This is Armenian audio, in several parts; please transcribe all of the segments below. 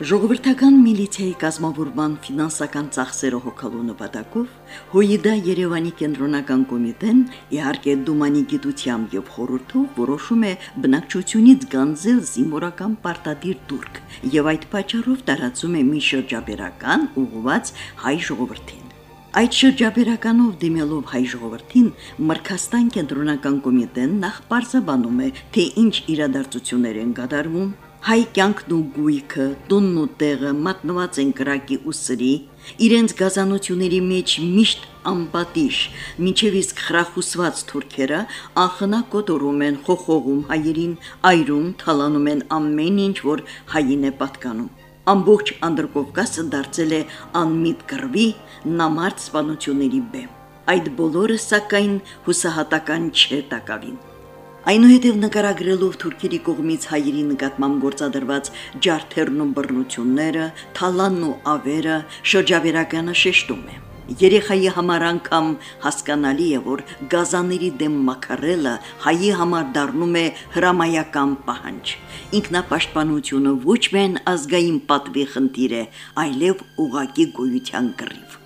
Ժողովրդական միլիցիայի կազմավորման ֆինանսական ծախսերը հոգալու նպատակով ՀՈՅԴԱ Երևանի կենտրոնական կոմիտեն իհարկե Դումանի գիտությամբ եւ խորհրդով որոշում է բնակչությունից գանձել զինվորական պարտադիր դուրք եւ այդ պատճառով տարածում է մի շրջաբերական ուղղված հայ ժողովրդին։ Այդ շրջաբերականով դիմելով հայ ժողովրդին Մրկաստան կենտրոնական կոմիտեն նախ բարձաբանում է, թե ինչ իրադարձություններ են կատարվում հայ կյանքն ու գույքը, տունն ու տեղը մատնված են կրակի ու սրի, իրենց գազանությունների մեջ միշտ ամպատիշ, մինչև իսկ խրախուսված թուրքերը ախնա կոտորում են, խոխողում հայերին, այրում, թալանում են ամեն ինչ, որ հային է պատկանում։ Ամբողջ Անդրկովկասը դարձել է անմիտ կռվի նամարդ սպանությունների բեմ։ Այդ բոլորը սակայն հուսահատական չէ տակավին։ Այնուհետև նկարագրելով թուրքերի կողմից հայերի նկատմամբ գործադրված ջարդերն ու բռնությունները, թալանն ու ավերը շրջավերականը շեշտում է։ Երեխայի համար անգամ հասկանալի է, որ գազաների դեմ մակարելը հայի համար դառնում է հրամայական պահանջ։ Ինքնապաշտպանությունը ոչ միայն ազգային պատվի խնդիր է, այլև ուղակի գոյության կռիվ։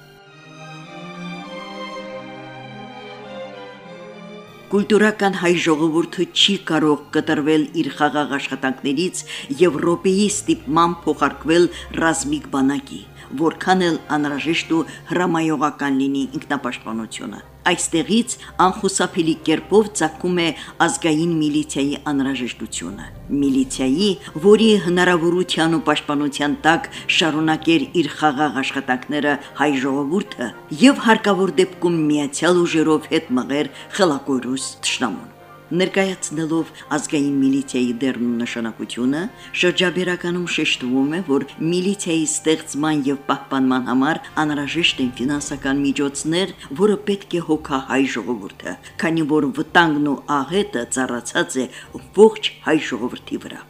Կուլտուրական հայ ժողովուրդը չի կարող կտրվել իր խաղաղ աշխատանքներից եւ ռոպեի ստիպման փոխարկվել ռազմիկ բանակի, որքան էլ անհրաժեշտ ու հրամայողական լինի ինքնապաշտպանությունը։ Այստեղից անխուսափելի կերպով ցակում է ազգային միլիցիայի անհրաժեշտությունը։ Միլիցիայի, որի հնարավորության ու պաշտպանության տակ շարունակեր իր խաղաղ աշխատանքները հայ ժողովուրդը եւ հարկավոր դեպքում միացյալ ուժերով հետ մղեր խելակորուս ճշտամուն ներկայացնելով ազգային միլիցիայի դերն ու նշանակությունը, շրջաբերականում շեշտվում է, որ միլիցիայի ստեղծման եւ պահպանման համար անհրաժեշտ են ֆինանսական միջոցներ, որը պետք է հոգա հայ ժողովուրդը, քանի որ վտանգն ու աղետը ծառացած է ողջ հայ ժողովրդի վրա։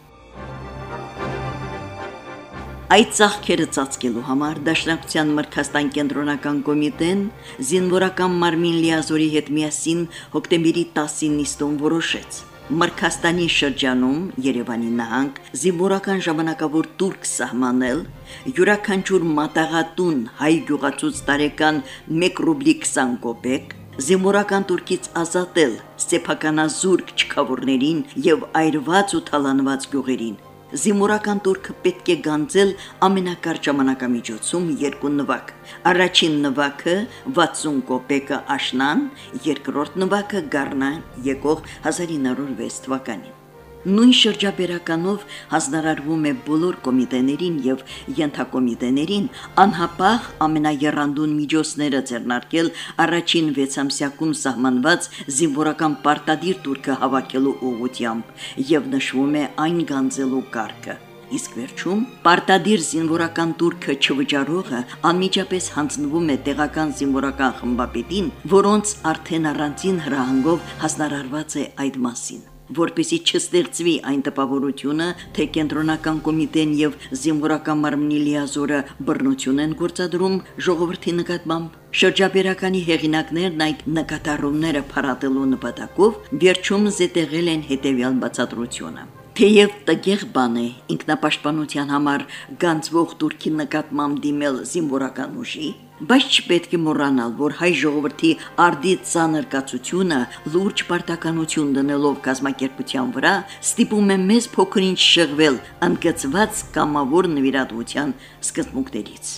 Այդ ցաղքերը ծածկելու համար Դաշնակցության Մրցաստան կենտրոնական կոմիտեն զինվորական Մարմին Լիազորի հետ միասին հոկտեմբերի 10-ին նիստում որոշեց. Մրքաստանի շրջանում Երևանի նահանգ զինվորական ժամանակավոր турք սահմանել յուրաքանչյուր մատաղատուն հայ գյուղացուց տարեկան 1 ռուբլի 20 կոպեկ զինվորական турքից ազատել սեփականազուրկ չքավորներին եւ այրված ու թալանված գյուղերին Զիմուրական турքը պետք է գանձել ամենակարճ ժամանակամիջոցում երկու նվակ։ Առաջին նվակը 60 կոպեկը աշնան, երկրորդ նվակը գառնան եկող 1906 թվականին նույն շրջաբերականով հանձնարարվում է բոլոր կոմիտեներին եւ ենթակոմիտեներին անհապաղ ամենաերանդուն միջոցները ձեռնարկել առաջին 6-ամսյակում սահմանված զինվորական պարտադիր турքը հավաքելու ուղությամբ եւ նշվում է այն գանձելու կարգը իսկ վերջում պարտադիր զինվորական турքը չվճարողը անմիջապես հանձնվում է տեղական զինվորական խմբապետին, որոնց արդեն առանցին հրահանգով հասնարարված է այդ մասին որպեսի չստեղծվի այն տպավորությունը, թե կենտրոնական կոմիտեն եւ զինվորական մարմնի լիազորը բռնություն են գործադրում ժողովրդի նկատմամբ։ Շրջաբերականի հեղինակներն այդ նկատառումները փարատելու նպատակով վերջում զետեղել են հետևյալ բացատրությունը։ Թեև տգեղ բան է ինքնապաշտպանության համար գանձվող Թուրքի նկատմամբ դիմել զինվորական ուժի, բայց չպետք է մոռանալ, որ հայ ժողովրդի արդի ցաներ կացությունը լուրջ պարտականություն դնելով կազմակերպության վրա ստիպում է մեզ փոքրինչ շեղվել անկեցված կամավոր նվիրատվության սկզբունքներից։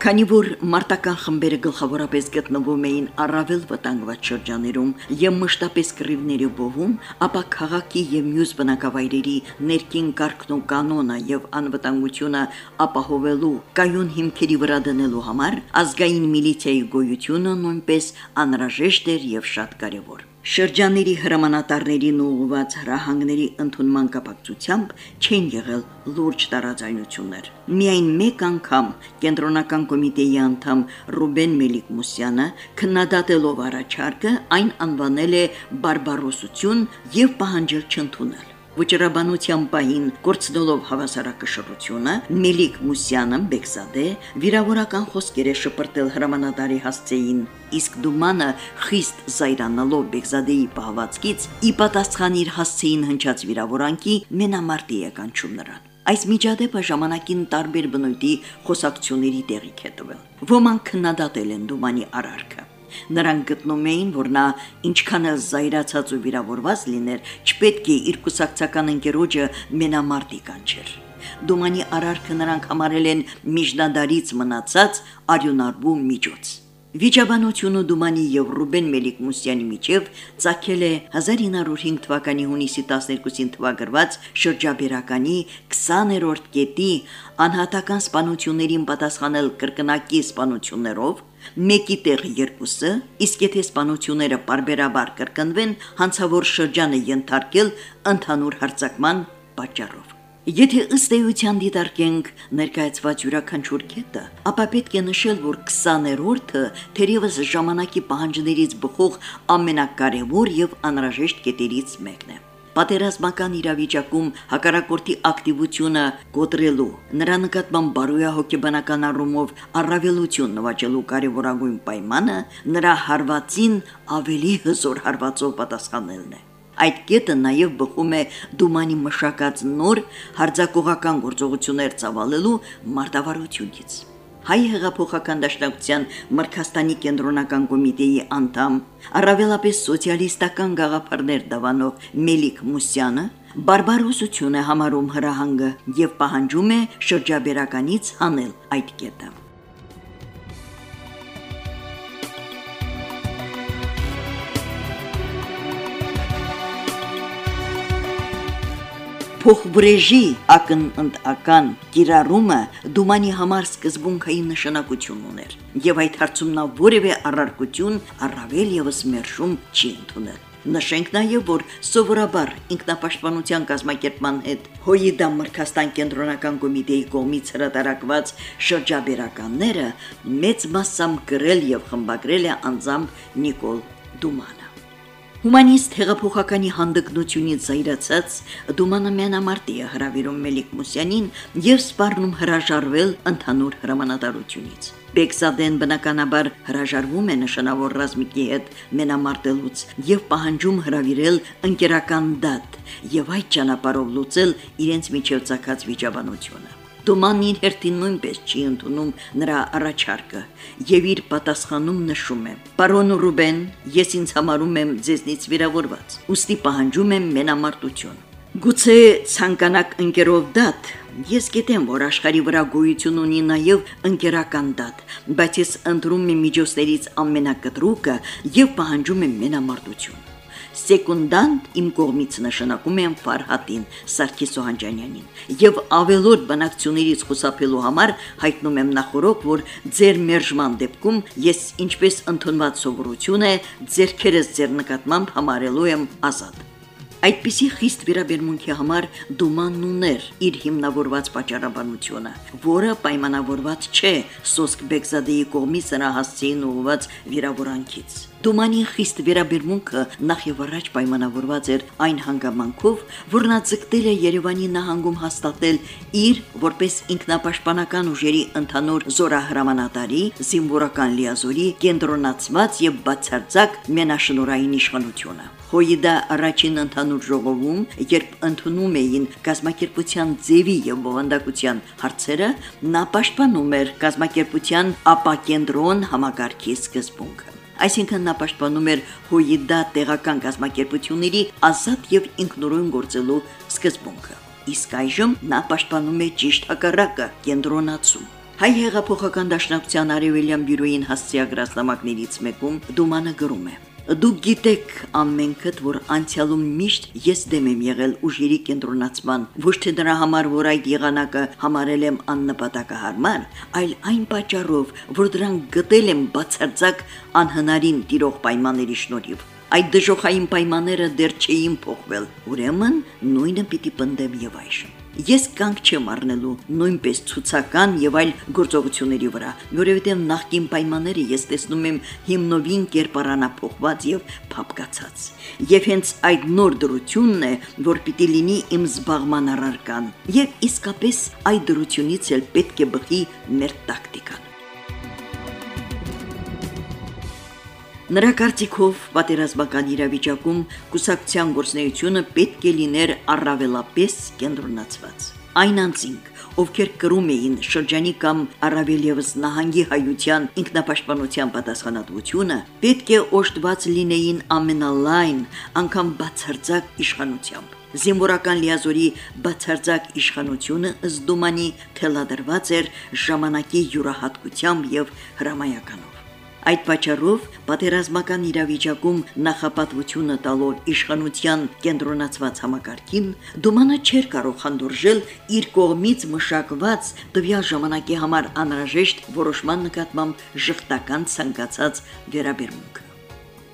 Քանի որ մարտական խմբերը գլխավորապես գտնվում էին առավել վտանգված շրջաներում եւ մշտապես կռիվների բովում, ապա քաղաքի եւ մյուս բնակավայրերի ներքին կարգն ու կանոնը եւ անվտանգությունը ապահովելու կայուն հիմքերի վրա դնելու համար ազգային միլիցիայի գոյությունը նույնպես անհրաժեշտ էր եւ շատ կարեւոր։ Շրջանների հրամանատարներին ուղղված հրահանգների ընդունման կապակցությամբ չեն եղել լուրջ տարաձայնություններ։ Միայն մեկ անգամ կենտրոնական կոմիտեի անդամ Ռուբեն Մելիքմուսյանը քննադատելով առաջարկը այն անվանել է բարբարոսություն եւ պահանջել չընդունել։ Վճռաբանության պահին կորցնելով հավասարակշռությունը Մելիք Մուսյանը Բեքսադե վիրավորական խոսքեր է շպրտել հրամանատարի հասցեին իսկ դումանը խիստ զայրանալով Բեքսադեի պահվածքից ի պատասխան իր հասցեին հնչած վիրավորանքի մենամարտի եկանչում նրան Այս միջադեպը ժամանակին տարբեր բնույթի խոսակցությունների տեղիք է տվել։ Ոմանք քննադատել են Դումանի արարքը։ Նրանք գտնում էին, որ նա ինչքան էլ զայրացած ու վիրավորված լիներ, չպետք է իր կուսակցական ընկերոջը մենամարտի կանչեր։ Դումանի արարքը նրանք համարել են միջնադարից մնացած արյունարբու միջոց։ Վիճաբանությունը Դումանի եւ Ռուբեն Մելիքմուսյանի միջև ցակել է 1905 թվականի հունիսի 12-ին թվագրված շրջաբերականի 20-րդ կետի անհատական սպանություններին պատասխանել կրկնակի սպանություններով, մեկի տեղ երկուսը, իսկ եթե սպանությունները parberabar կրկնվեն, հանցավոր շրջանը ենթարկել ընդհանուր հարձակման պատճառով։ Եթե ըստ էության դիտարկենք ներկայացված յուրաքանչյուր կետը, ապա պետք է նշել, որ 20-րդը թերևս ժամանակի պահանջներից բխող ամենակարևոր եւ անհրաժեշտ կետերից մեկն է պատերազմական իրավիճակում հակառակորդի ակտիվությունը կոտրելու, նրա նկատմամբ բարոյահոգեբանական առումով առավելություն նվաճելու կարևորագույն պայմանը նրա հարվածին ավելի հզոր հարվածով պատասխանելն է։ Այդ կետը նաև բխում է Դումանի մշակած նոր հարձակողական գործողություններ ծավալելու մարտավարությունից։ Հայ հեղափոխական դաշնակցության Մրցաստանի կենտրոնական կոմիտեի անդամ, առավելապես սոցիալիստական գաղափարներ դավանող Մելիք Մուսյանը բարբարոսություն է համարում հրահանգը եւ պահանջում է շրջաբերականից հանել այդ կետը։ Փոխբրեժի ակնընտական կիրառումը Դումանի համար սկզբունքային նշանակություն ուներ, եւ այդ հարցում նա որևէ առարկություն առավել եւս մերժում չի ընդունել։ Նշենք նաև, որ սովորաբար ինքնապաշտպանության կազմակերպման հետ Հոյիդա Մրցաստան կենտրոնական կոմիտեի կողմից հրատարակված շրջաբերականները մեծ մասամբ գրել եւ խմբագրել է անձամբ Նիկոլ Դուման։ Հումանիստ հեղափոխականի հանդգնությունից զայրացած Դումանը մենամարտի է հրավիրում Մելիք Մուսյանին եւ սպառնում հրաժարվել ընդհանուր հրամանատարությունից։ Բեքսադեն բնականաբար հրաժարվում է նշանավոր ռազմիկի հետ մենամարտելուց եւ պահանջում հրավիրել ընկերական դատ եւ այդ ճանապարհով լուծել իրենց միջև ցակած վիճաբանությունը։ Դոմանն իր հերթին նույնպես չի ընդունում նրա առաջարկը եւ իր պատասխանում նշում է. «Պարոն Ռուբեն, ես ինձ համարում եմ ձեզնից վիրավորված։ Ոստի պահանջում եմ մենամարտություն։ Գուցե ցանկանակ ընկերով դատ, ես գիտեմ, որ աշխարի վրա գոյություն ունի նաև ընկերական դատ, բայց ես ընտրում եմ միջոցներից ամենակտրուկը եւ պահանջում եմ մենամարտություն։ Սեկունդանտ իմ կողմից նշանակում եմ Ֆարհատին Սարգիս Սոհանջանյանին եւ ավելորդ բանակցություններից խուսափելու համար հայտնում եմ նախորոք, որ ձեր մերժման դեպքում ես ինչպես ընդունված սովորություն է ձերքերս ձեր նկատմամբ համարելու եմ ազատ։ Այդպիսի խիստ վերաբերմունքի համար Դումանն ուներ իր հիմնավորված պատճառաբանությունը, որը պայմանավորված չէ Սոսկ Բեգզադեի կողմից նրա հասցեին ուղված վիրավորանքից։ Դումանի խիստ վերաբերմունքը նախ եւ առաջ պայմանավորված էր այն հանգամանքով, որ նա ձգտել է Երևանի նահանգում հաստատել իր որպես ինքնապաշտպանական ուժերի ընդհանուր զորահրամանատարի զինվորական լիազորի կենտրոնացված եւ բացարձակ մենաշնորային իշխանությունը։ Հոյիդա առաջին ընդհանուր ժողովում, երբ ընդունում էին կազմակերպության ձևի եւ բովանդակության հարցերը, նա պաշտպանում էր կազմակերպության ապակենտրոն համագարքի սկզբունքը այսինքն նա պաշտպանում էր հույդա տեղական կազմակերպությունների ազատ եւ ինքնուրույն գործելու սկզբունքը։ Իսկ այժմ նա պաշտպանում է ճիշտ հակառակը՝ կենտրոնացում։ Հայ հեղափոխական դաշնակցության արևելյան բյուրոյին հասցեագրած նամակներից մեկում Դումանը գրում է. Դուք գիտեք ամենքդ, որ անցյալում միշտ ես դեմ եմ եղել ուժերի կենտրոնացման, ոչ թե դրա համար, որ այդ եղանակը համարել եմ աննպատակահարմար, այլ այն պատճառով, որ դրան գտել եմ բացարձակ անհնարին տիրող պայմանների շնորհիվ։ Այդ դժոխային պայմանները դեռ չէին փոխվել։ Ուրեմն նույնը պիտի պնդեմ եւ այժմ։ Ես կանգ չեմ առնելու նույնպես ցուցական եւ այլ գործողությունների վրա, որովհետեւ նախկին պայմանները ես տեսնում եմ հիմնովին կերպարանափոխված եւ փապկացած։ Եվ հենց այդ նոր դրությունն է, որ պիտի լինի իմ զբաղման առարկան, եւ իսկապես այդ դրությունից էլ պետք է բխի մեր տակտիկան։ Նրա կարծիքով պատերազմական իրավիճակում կուսակցության գործնեությունը պետք է լիներ առավելապես կենտրոնացված։ Այն անձինք, ովքեր կրում էին շրջանի կամ առավել եւս նահանգի հայության ինքնապաշտպանության պատասխանատվությունը, պետք է օժտված լինեին ամենալայն, անգամ բացարձակ իշխանությամբ։ Զինվորական լիազորի բացարձակ իշխանությունը ըսդումանի թելադրված էր ժամանակի յուրահատկությամբ եւ հրամայականով։ Այդ պատճառով պատերազմական իրավիճակում նախապատվությունը տալով իշխանության կենտրոնացված համակարգին Դումանը չէր կարող հանդուրժել իր կողմից մշակված տվյալ ժամանակի համար անհրաժեշտ որոշման նկատմամբ ժխտական ցանկացած վերաբերմունք։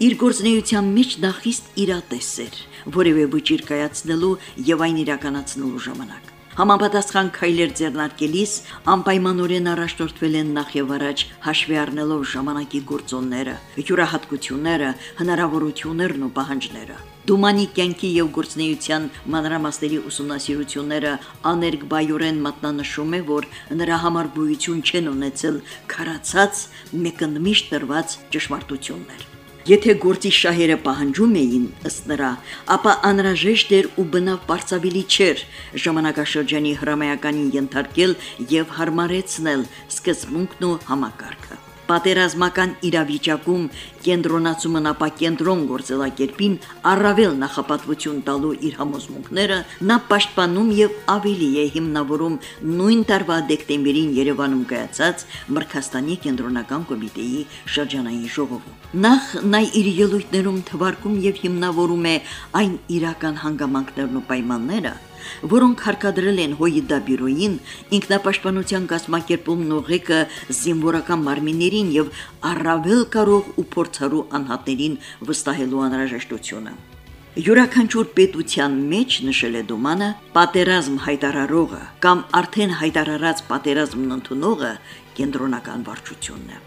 Իր գործնեության մեջ նախիստ իրատես էր, որևէ վճիր կայացնելու եւ այն իրականացնելու ժամանակ։ Համապատասխան քայլեր ձեռնարկելիս անպայմանորեն առաջնորդվել են նախ եւ առաջ հաշվի առնելով ժամանակի գործոնները, յուրահատկությունները, հնարավորություններն ու պահանջները։ Դումանի կյանքի եւ գործնեության մանրամասների ուսումնասիրությունները աներկբայորեն մատնանշում է, որ նրա համար գույություն չեն ունեցել քարացած մեկընդմիշտ տրված ճշմարտություններ։ Եթե գործի շահերը պահանջում էին ըստ նրա, ապա անհրաժեշտ էր ու բնավ բարձավիլի չէր ժամանակաշրջանի հրամայականին ենթարկել եւ հարմարեցնել սկզբունքն ու համակարգը պատերազմական իրավիճակում կենտրոնացումն ապա կենտրոն գործելակերպին առավել նախապատվություն տալու իր համոզմունքները նա պաշտպանում եւ ավելի է հիմնավորում նույն տարվա դեկտեմբերին Երևանում կայացած Մրցաստանի կենտրոնական կոմիտեի շրջանային ժողովում նախ նա իր ելույթներում թվարկում եւ հիմնավորում է այն իրական հանգամանքներն ու պայմանները որոնք հարկադրել են Հոյիդաբյուրոյին ինքնապաշտպանության կազմակերպումն ուղեկը զինվորական մարմիններին եւ առավել կարող ու փորձառու անհատներին վստահելու անհրաժեշտությունը։ Յուրաքանչյուր պետության մեջ նշել է Դոմանը պատերազմ հայտարարողը կամ արդեն հայտարարած պատերազմն ընդունողը կենտրոնական վարչությունն է։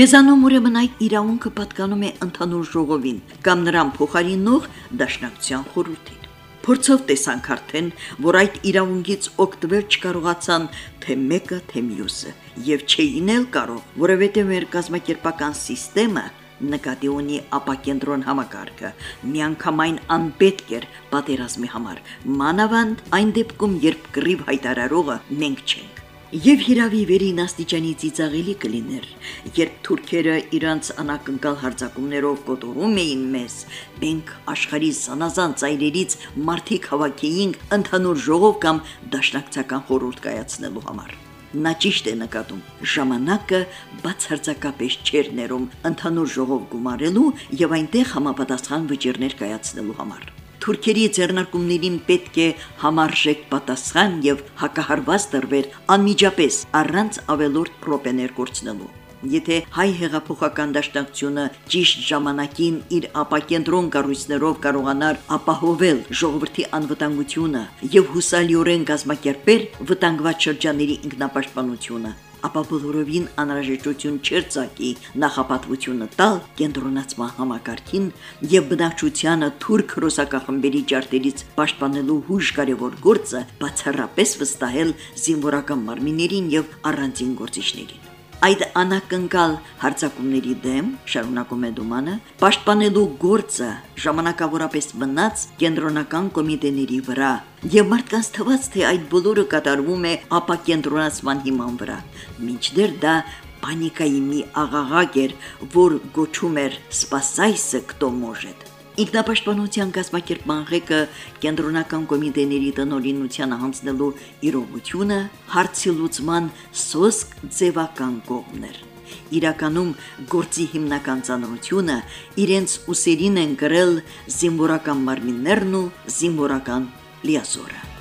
Մեզանում ուրեմն այդ իրավունքը պատկանում է ընդհանուր ժողովին կամ նրան փոխարինող դաշնակցության խորհրդին։ Փորձով տեսանք արդեն, որ այդ իրավունքից օգտվել չկարողացան թե մեկը, թե մյուսը, եւ չէին էլ կարող, որովհետեւ մեր կազմակերպական համակարգը նկատի ունի ապակենտրոն համակարգը միանգամայն անպետք էր պատերազմի համար մանավանդ այն դեպքում երբ կռիվ հայտարարողը մենք չենք Եվ հիրավի վերին աստիճանի ծիծաղելի կլիներ, երբ թուրքերը իրանց անակնկալ հարձակումներով կոտորում էին մեզ, մենք աշխարհի զանազան ծայրերից մարդիկ հավաքեինք ընդհանուր ժողով կամ դաշնակցական խորհուրդ կայացնելու համար։ Նա ճիշտ է նկատում։ Ժամանակը բացարձակապես չէր ներում ընդհանուր ժողով գումարելու եւ այնտեղ համապատասխան վճիրներ կայացնելու համար թուրքերի ձեռնարկումներին պետք է համարժեք պատասխան եւ հակահարված տրվեր անմիջապես առանց ավելորդ պրոպեներ կորցնելու Եթե հայ հեղափոխական դաշնակցությունը ճիշտ ժամանակին իր ապակենտրոն կառույցներով կարողանար ապահովել ժողովրդի անվտանգությունը եւ հուսալիորեն կազմակերպել վտանգված շրջանների ինքնապաշտպանությունը, ապա բոլորովին անհրաժեշտություն չէր ցակի նախապատվությունը տալ կենտրոնացման համակարգին եւ բնակչությանը թուրք ռուսակախմբերի ջարդերից պաշտպանելու հույժ կարևոր գործը բացառապես վստահել զինվորական մարմիններին եւ առանձին գործիչներին Այդ անակնկալ հարձակումների դեմ շարունակում է Դումանը պաշտպանելու գործը ժամանակավորապես մնաց կենտրոնական կոմիտեների վրա եւ մարդկանց թվաց թե այդ բոլորը կատարվում է ապակենտրոնացման հիման վրա մինչդեռ դա պանիկայի մի աղաղակ էր որ գոչում էր սպասայսը кто может Ինքնապաշտպանության կազմակերպման ղեկը կենտրոնական կոմիտեների տնօրինությանը հանձնելու իրողությունը հարցի լուծման սոսկ ձևական կողմներ։ Իրականում գործի հիմնական ցանրությունը իրենց ուսերին են գրել զինվորական մարմիններն ու զինվորական լիազորը։